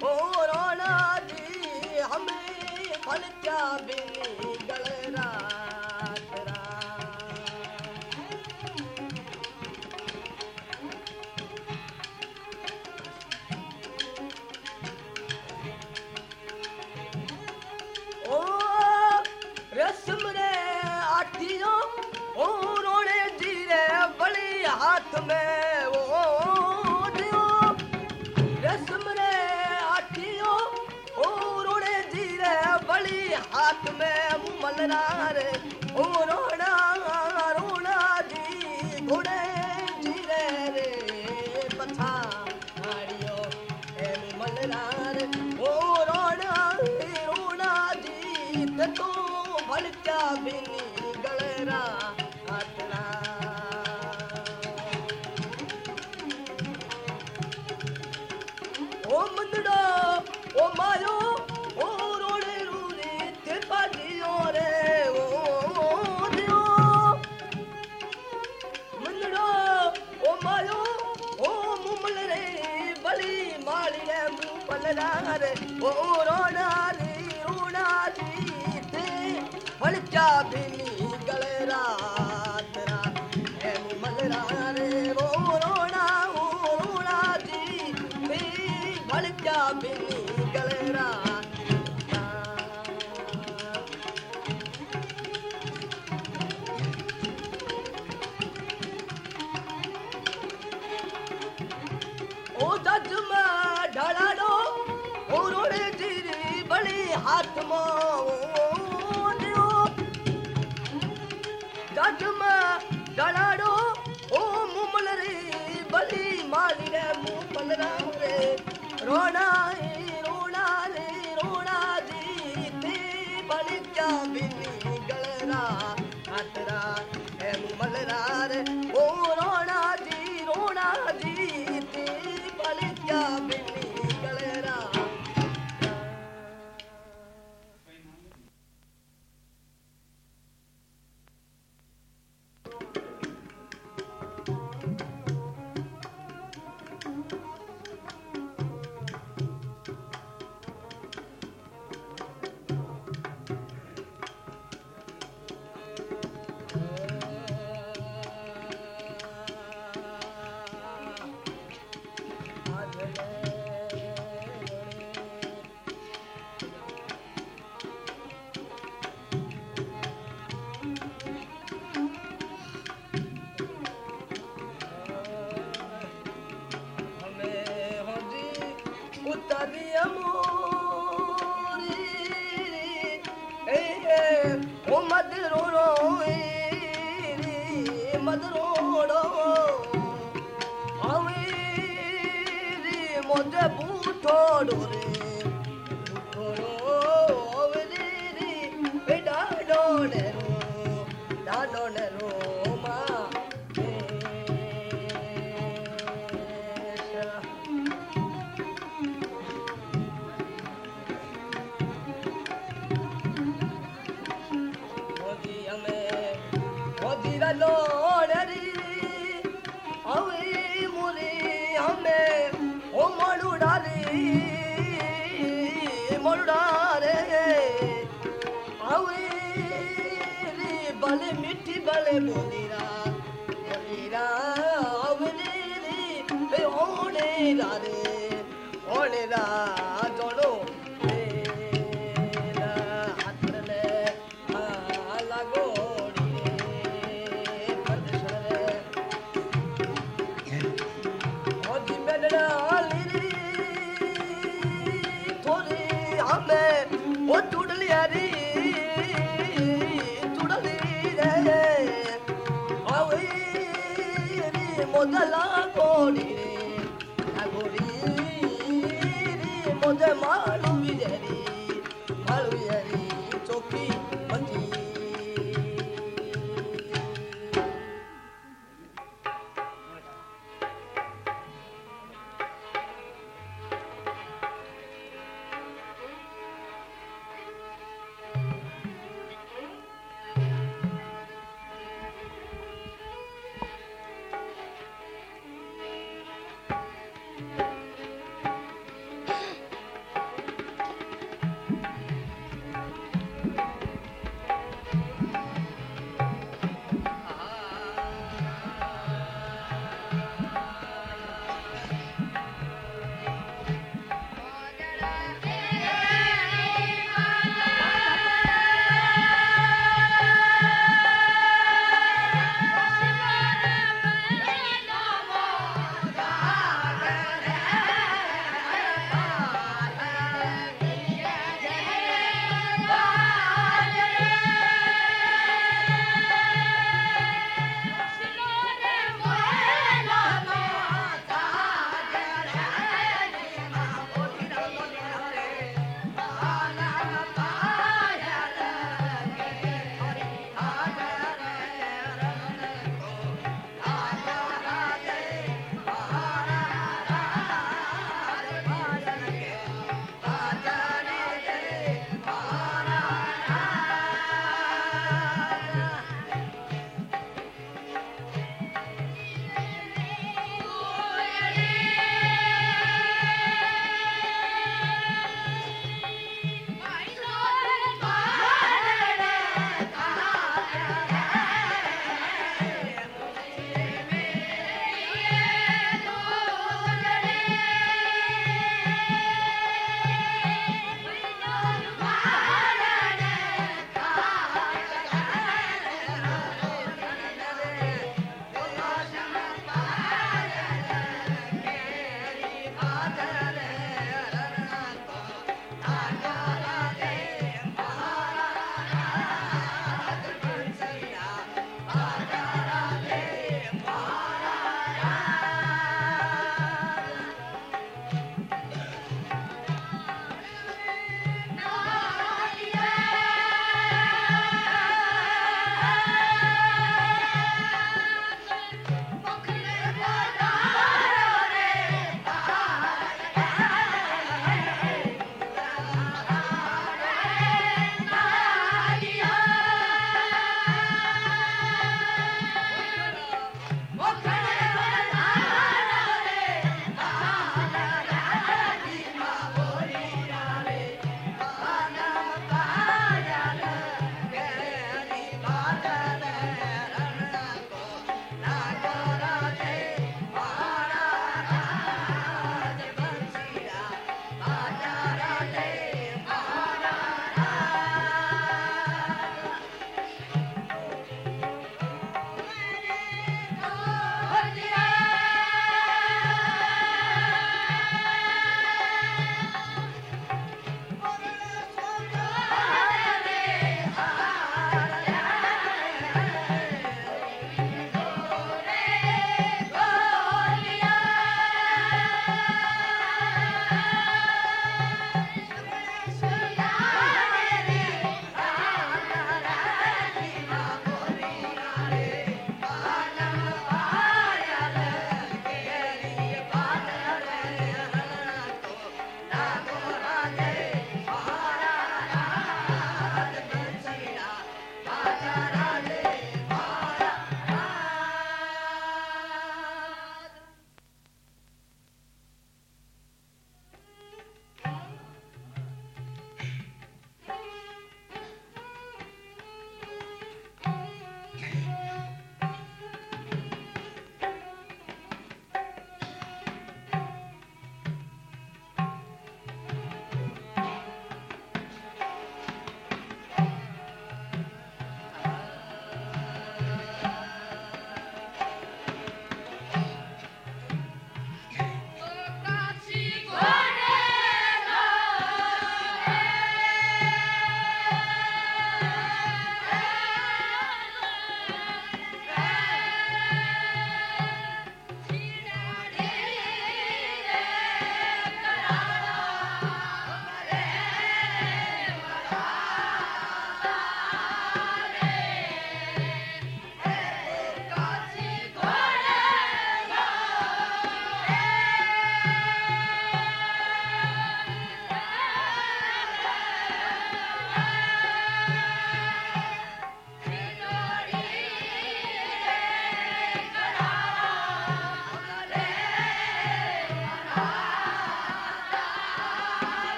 پراجي همي پلچا به؟ Ouro! patrona मिठी भले मुनीरा उणे रा मोदला गोरी गोरी मोद मां